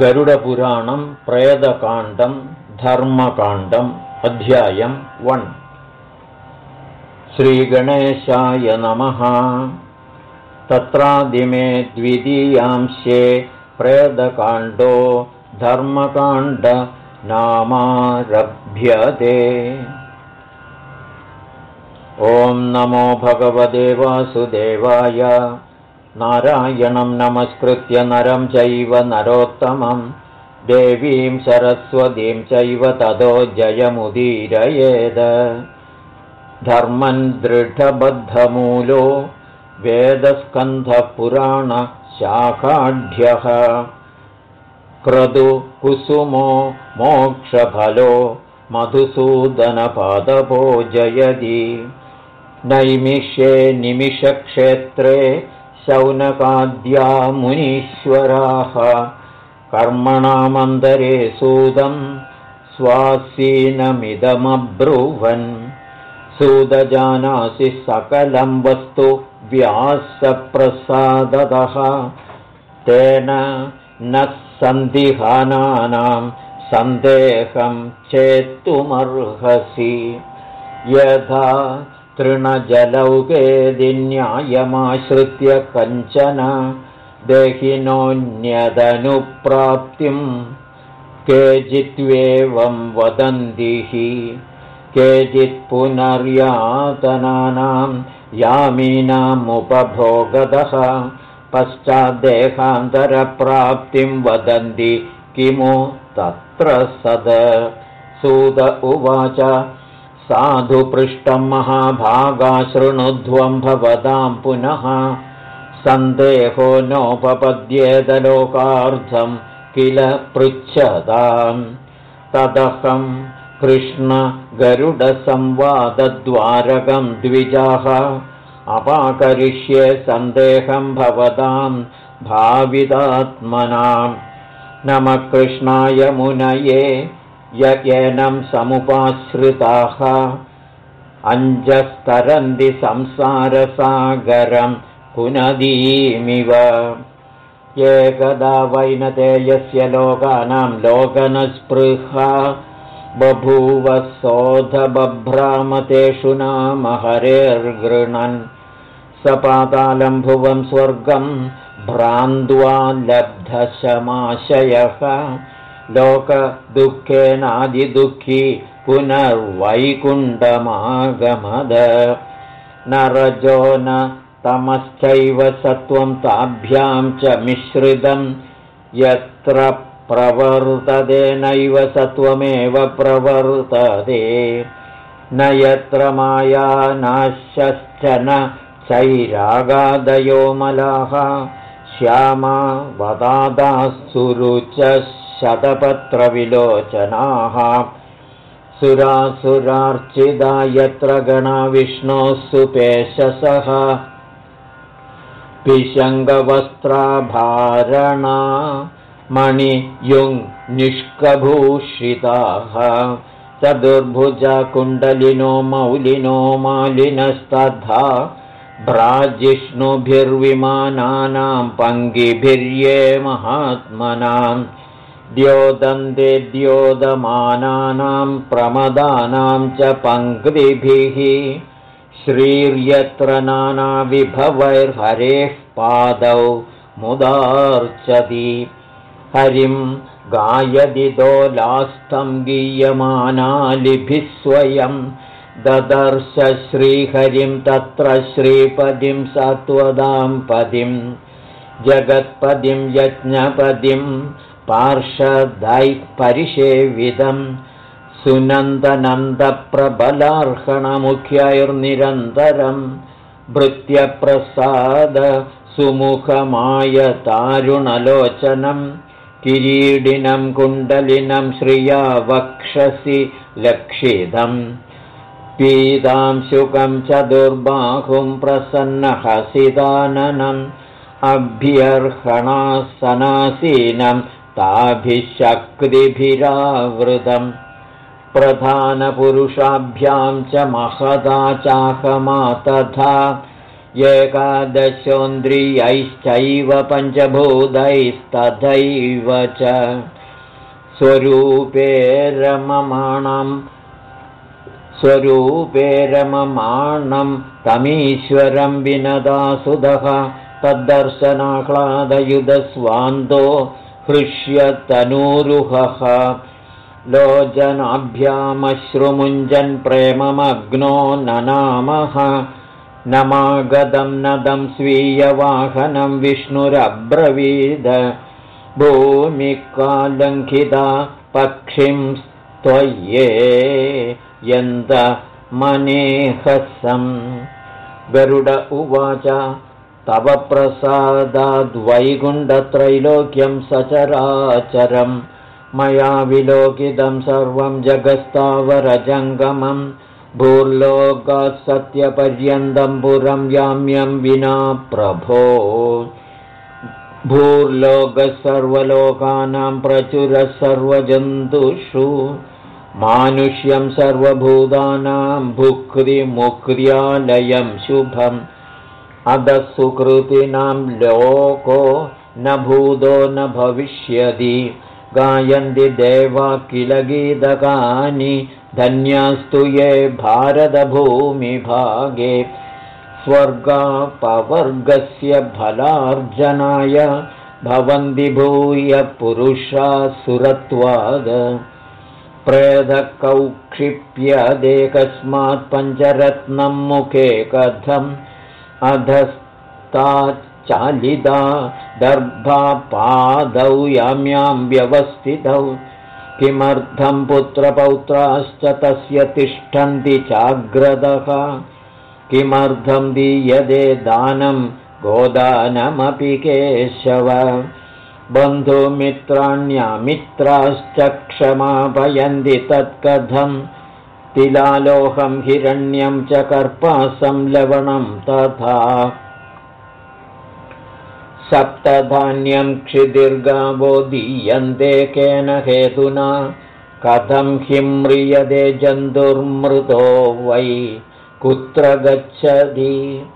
गरुडपुराणं प्रेदकाण्डं धर्मकाण्डम् अध्यायं वन् श्रीगणेशाय नमः। तत्रादिमे द्वितीयांशे प्रेदकाण्डो धर्मकाण्डनामारभ्यते ॐ नमो भगवते वासुदेवाय नारायणं नमस्कृत्य नरं चैव नरोत्तमं देवीं सरस्वतीं चैव ततो जयमुदीरयेद। धर्मन् दृढबद्धमूलो वेदस्कन्धपुराणशाखाढ्यः क्रदुकुसुमो मोक्षफलो मधुसूदनपादपो जयति। नैमिष्ये निमिषक्षेत्रे शौनकाद्या मुनीश्वराः कर्मणामन्तरे सूदं स्वासीनमिदमब्रुवन्। सुदजानासि सकलं वस्तु व्यासप्रसादतः। तेन न सन्दिहानानां सन्देहं चेत्तुमर्हसि। यथा तृणजलौकेदिन्यायमाश्रित्य कञ्चन देहिनोऽन्यदनुप्राप्तिं केचित्वेवं वदन्तिः केचित् पुनर्यातनानां यामीनामुपभोगतः पश्चाद्देहान्तरप्राप्तिं वदन्ति किमु तत्र सद। सूद उवाच साधुपृष्टं महाभागाशृणुध्वं भवतां पुनः। सन्देहो नोपपद्येतलोकार्थं किल पृच्छताम् तदहं कृष्णगरुडसंवादद्वारकं द्विजाः। अपाकरिष्ये सन्देहं भवतां भावितात्मनां नमः कृष्णाय मुनये येनं समुपाश्रिताः। अञ्जस्तरन्ति संसारसागरं कुनदीमिव। एकदा वैनतेयस्य लोकानां लोकनस्पृहा। बभूव सोऽधबभ्रामतेषु नाम हरेर्गृणन्। सपातालं भुवं स्वर्गं भ्रान्द्वा लब्धशमाशयः लोकदुःखेनादिदुःखी पुनर्वैकुण्ठमागमद। न रजो न तमश्चैव सत्त्वं ताभ्यां च मिश्रितं यत्र प्रवर्तते नैव सत्त्वमेव प्रवर्तते। न यत्र माया नाश्यश्च न चैरागादयो मलाः श्यामा वदादासुरुच शतपत्रविलोचनाः। सुरासुरार्चिदा यत्र गणाविष्णोः सुपेशसः पिशङ्गवस्त्राभारणा मणियुङ्निष्कभूषिताः। चतुर्भुजकुण्डलिनो मौलिनो मालिनस्तथा भ्राजिष्णुभिर्विमानानां पङ्गिभिर्ये महात्मनां द्योदन्ते द्योदमानानां प्रमदानां च पङ्क्तिभिः श्रीर्यत्र नानाविभवैर्हरेः पादौ मुदार्चति। हरिं गायदिदोलास्थं गीयमानालिभिः स्वयं। ददर्श श्रीहरिं तत्र श्रीपदिं सत्वदां पदिं जगत्पदिं यज्ञपदिं पार्षदैः परिषेविदं सुनन्दनन्दप्रबलार्हणमुख्यैर्निरन्तरं भृत्यप्रसाद सुमुखमायतारुणलोचनं किरीडिनं कुण्डलिनं श्रिया वक्षसि लक्षितम् पीतांशुकं चतुर्बाहुं प्रसन्नहसिदाननम् अभ्यर्हणासनासीनं ताभिशक्तिभिरावृतम् प्रधानपुरुषाभ्यां च महदा चाहमा तथा एकादशोन्द्रियैश्चैव पञ्चभूतैस्तथैव च। स्वरूपे रममाणं स्वरूपे रममाणं तमीश्वरं विनदासुदः तद्दर्शनाह्लादयुधस्वान्दो हृष्यतनूरुहः। लोचनाभ्यामश्रुमुञ्जन् प्रेममग्नो ननामः। नमागतं नदं स्वीयवाहनं विष्णुरब्रवीद। भूमिकालङ्घिता पक्षिं त्वय्ये यन्त मनेहसं। गरुड उवाच तव प्रसादाद्वैकुण्डत्रैलोक्यं सचराचरं। मया विलोकितं सर्वं जगस्तावरजङ्गमम् भूर्लोकात् सत्यपर्यन्तं पुरं याम्यं विना प्रभो। भूर्लोकः सर्वलोकानां प्रचुरः सर्वजन्तुषु। मानुष्यं सर्वभूतानां भुक्तिमुक्र्यालयं शुभम् अधः सुकृतिनां लोको न भूतो न भविष्यति। गायन्ति देवा किल गीतकानि धन्यास्तु ये भारतभूमिभागे। स्वर्गापवर्गस्य फलार्जनाय भवन्ति भूय पुरुषा सुरत्वाद। प्रेदकौक्षिप्यदेकस्मात् पञ्चरत्नं मुखे कथम् अधस्ताच्चालिता दर्भापादौ याम्यां व्यवस्थितौ। किमर्थं पुत्रपौत्राश्च तस्य तिष्ठन्ति चाग्रदः? किमर्थं दीयते दानं गोदानमपि केशव? बन्धुमित्राण्यमित्राश्च क्षमापयन्ति तत्कथं तिलालोहं हिरण्यं च कर्पासं लवणं तथा सप्तधान्यं क्षिदीर्गावो दीयन्ते केन हेतुना कथं म्रियते जन्तुर्मृतो वै कुत्र गच्छति?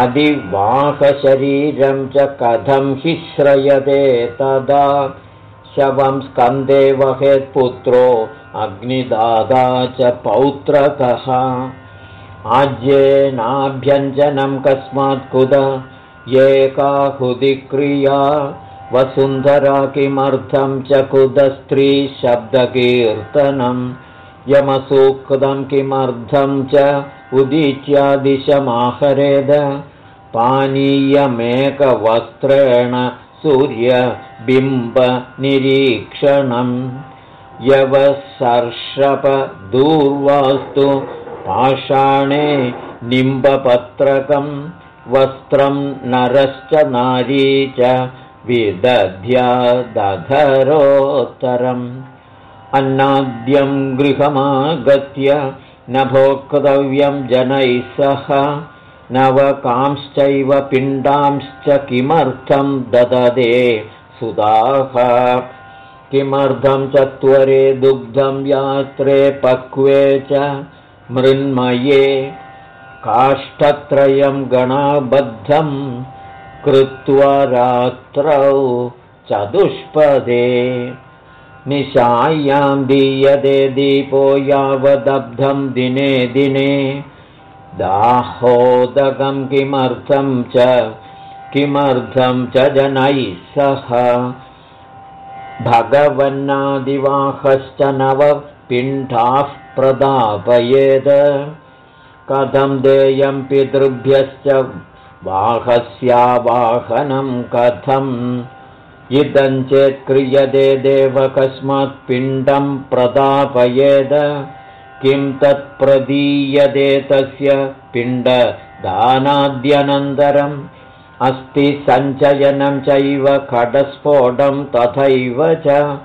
अधिवाहशरीरं च कथं हि श्रयते तदा शवं स्कन्दे वहेत्पुत्रो अग्निदादा च पौत्रकः। आज्येनाभ्यञ्जनं कस्मात् कुद? एकाहुदिक्रिया वसुन्धरा किमर्थं च कुदस्त्रीशब्दकीर्तनं यमसूक्तं किमर्थं च उदीच्यादिशमाहरेद? पानीयमेकवस्त्रेण सूर्यबिम्बनिरीक्षणं यवसर्षपदूर्वास्तु पाषाणे निम्बपत्रकम् वस्त्रं नरश्च नारी च विदध्यादधरोत्तरम् अन्नाद्यं गृहमागत्य न भोक्तव्यं जनैः सह नवकांश्चैव पिण्डांश्च किमर्थं दददे सुदाः? किमर्थं चत्वरे दुग्धं यात्रे पक्वे च मृन्मये काष्ठत्रयं गणाबद्धं कृत्वा रात्रौ चतुष्पदे। निशायां दीयते दीपो यावदब्धं दिने दिने दाहोदकं किमर्थं च किमर्थं च जनैः सह? भगवन्नादिवाहश्च नवपिण्डाः प्रदापयेत् कथं देयं पितृभ्यश्च वाहस्यावाहनं कथम्? इदं चेत् क्रियते देव कस्मात् पिण्डं प्रदापयेद किं तत्प्रदीयते तस्य पिण्डदानाद्यनन्तरम्? अस्ति सञ्चयनं चैव खडस्फोटं तथैव च।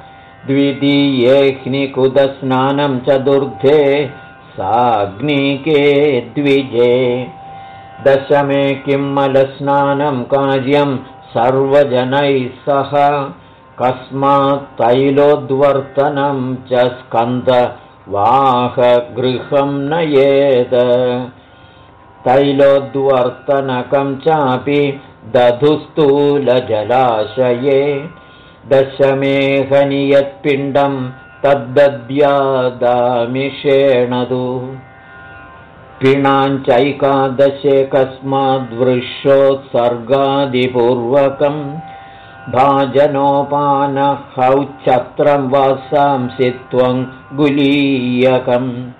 द्वितीयेऽग्निकुदस्नानं चतुर्थे साग्निके द्विजे। दशमे किं मलस्नानं कार्यं सर्वजनैः सह। कस्मात् तैलोद्वर्तनं च स्कन्दवाहगृहं नयेत् तैलोद्वर्तनकं चापि दधुस्तूलजलाशये दशमेहनि यत्पिण्डं तद्दद्यादामिषेणदु। पिणाञ्चैकादशे कस्माद्वृषोत्सर्गादिपूर्वकम् भाजनोपानहौच्छत्रं वासांसि त्वं गुलीयकम्।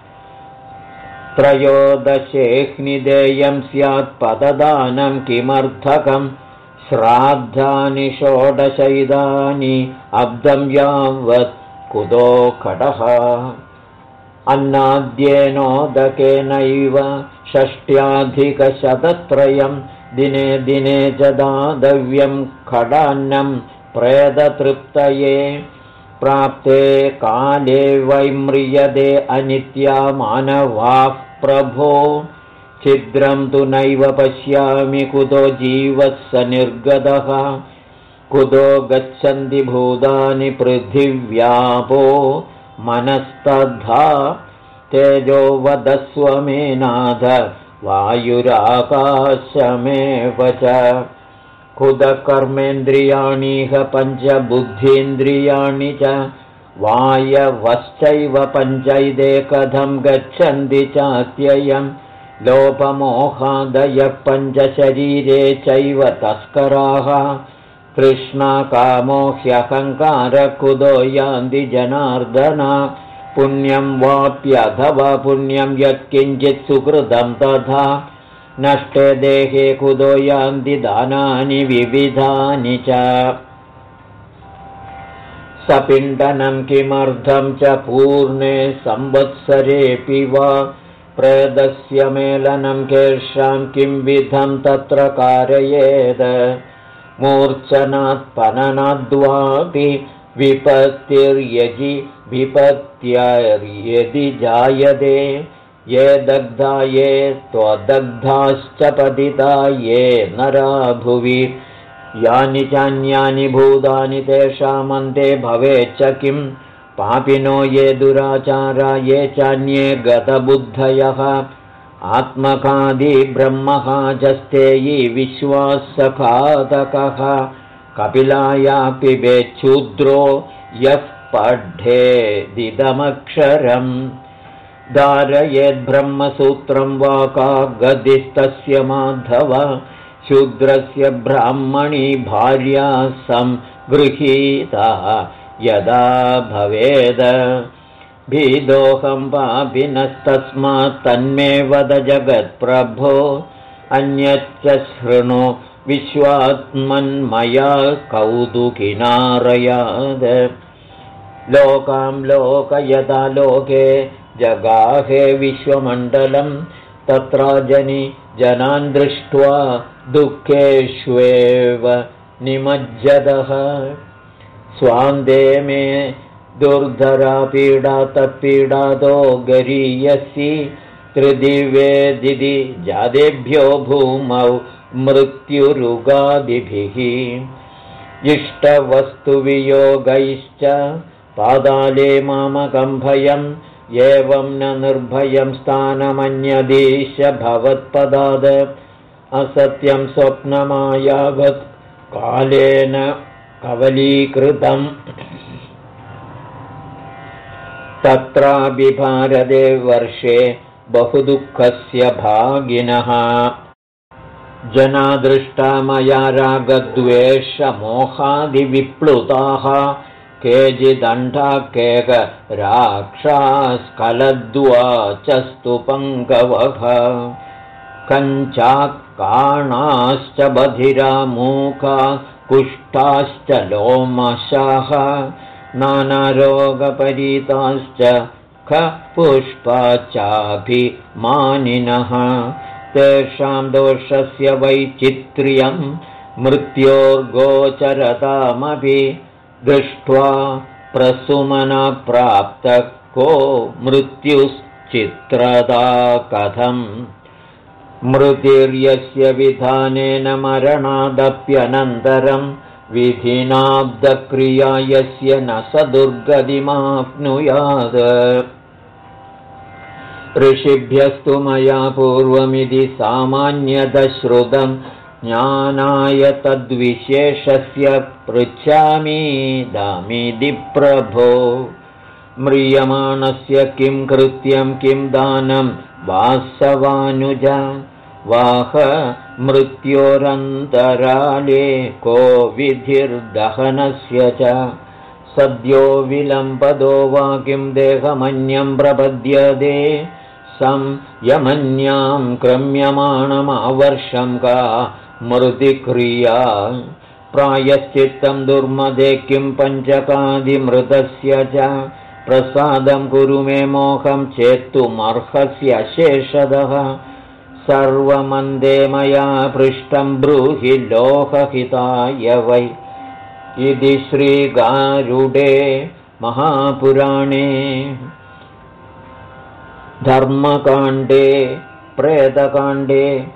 त्रयोदशेऽग्निदेयं स्यात्पददानं किमर्थकं? श्राद्धानि षोडशैदानि अब्दं यावत् कुतो खडः। अन्नाद्येनोदकेनैव षष्ट्याधिकशतत्रयं दिने दिने च दातव्यं खडान्नं प्रेदतृप्तये प्राप्ते काले वैम्रियते अनित्या मानवाः प्रभो। छिद्रं तु नैव पश्यामि कुतो जीवः स निर्गतः। कुतो गच्छन्ति भूतानि पृथिव्यापो। मनस्तद्धा तेजो वदस्व मे नाथ वायुराकाशमेव च कुतकर्मेन्द्रियाणीह पञ्चबुद्धीन्द्रियाणि च वायवश्चैव पञ्चैदे कथं गच्छन्ति चात्ययम् लोपमोहादयः पञ्चशरीरे चैव तस्कराः कृष्णाकामो ह्यहङ्कारकुदो यान्ति जनार्दन पुण्यं वाप्यथवा पुण्यं यत्किञ्चित् सुकृतं तथा। नष्टे देहे कुदो यान्ति दानानि विविधानि च। सपिण्डनं किमर्थं च पूर्णे संवत्सरेऽपि वा। प्रेदस्य मेलनं केषां किं विधं तत्र कारयेत् मूर्च्छनात्पननाद्वापि विपत्तिर्यजि विपत्त्यर्यदि जायते ये दग्धा ये त्वदग्धाश्च पतिता ये नराभुवि यानि चान्यानि भूतानि तेषामन्ते भवेच्च किम्? पापिनो ये दुराचारा ये चान्ये गतबुद्धयः। आत्मकादिब्रह्महाजस्तेयि विश्वासखातकः कपिलायापि वेच्छूद्रो यः पढ्ढेदिदमक्षरम् धारयेद्ब्रह्मसूत्रं वा का गदिस्तस्य माधव। शूद्रस्य ब्राह्मणी भार्या संगृहीता यदा भवेद। भीदोऽहं पापिनस्तस्मात् तन्मे वद जगत्प्रभो। अन्यच्च शृणु विश्वात्मन्मया कौतुकिनारयाद लोकां लोकयदा लोके जगाहे विश्वमण्डलं तत्र जनि जनान् दृष्ट्वा दुःखेष्वेव निमज्जदः। स्वान्दे मे दुर्धरा पीडा तत्पीडादो गरीयसि त्रिदिवेदिति जादेभ्यो भूमौ मृत्युरुगादिभिः। इष्टवस्तुवियोगैश्च पादाले मामकम्भयम् एवं न निर्भयं स्थानमन्यदीश भवत्पदाद। असत्यं स्वप्नमायावत् कालेन कवलीकृतम् तत्राभिभारते वर्षे बहुदुःखस्य भागिनः। जना मया रागद्वेषमोहादिविप्लुताः केचिदण्डा केकराक्षास्कलद्वाचस्तु पङ्कवः कञ्चाक्काणाश्च बधिरामूका कुष्ठाश्च लोमशाः नानारोगपरीताश्च ख पुष्पाचाभिमानिनः तेषां दोषस्य वैचित्र्यं मृत्योर्गोचरतामपि दृष्ट्वा प्रसुमनप्राप्तः को मृत्युश्चित्रदा कथम्। मृतिर्यस्य विधानेन मरणादप्यनन्तरं विधिनाब्दक्रिया यस्य न स दुर्गतिमाप्नुयात्। ऋषिभ्यस्तु मया पूर्वमिति सामान्यतश्रुतं ज्ञानाय तद्विशेषस्य पृच्छामि प्रभो म्रियमाणस्य किं कृत्यं किं दानं? वासवानुज वाह मृत्योरन्तराले को विधिर्दहनस्य च। सद्यो विलम्पदो वा किं देहमन्यं प्रपद्यते? संयमन्यां क्रम्यमाणमावर्षं का मृतिक्रिया प्रायश्चित्तं दुर्मदे किं पञ्चकादिमृतस्य च। प्रसादं कुरु मे मोहं चेत्तुमर्हस्य शेषदः। सर्वमन्दे मया पृष्टं ब्रूहि लोकहिताय वै। इति श्रीगारुडे महापुराणे। धर्मकाण्डे प्रेतकाण्डे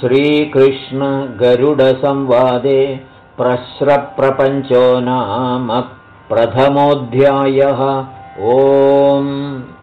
श्रीकृष्णगरुडसंवादे प्रश्रप्रपञ्चो नाम प्रथमोऽध्यायः। ओम्